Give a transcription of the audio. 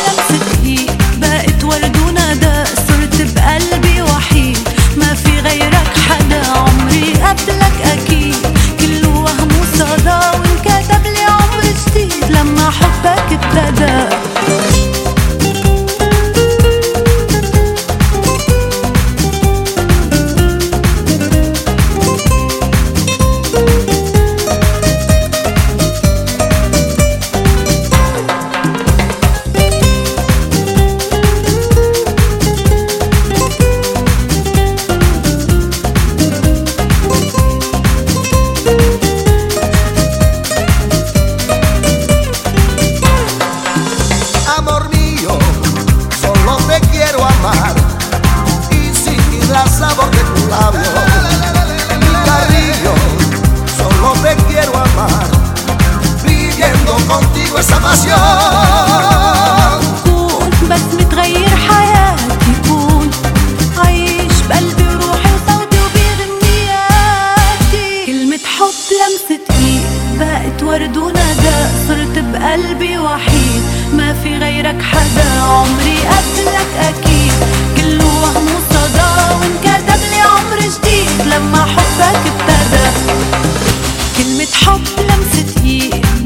Brilliant. في غيرك حدا عمري قتلك أكيد. كله وهم وصدى وانكتب لي عمر جديد. لما حبك ابتدى كلمة حب لمسة إيد.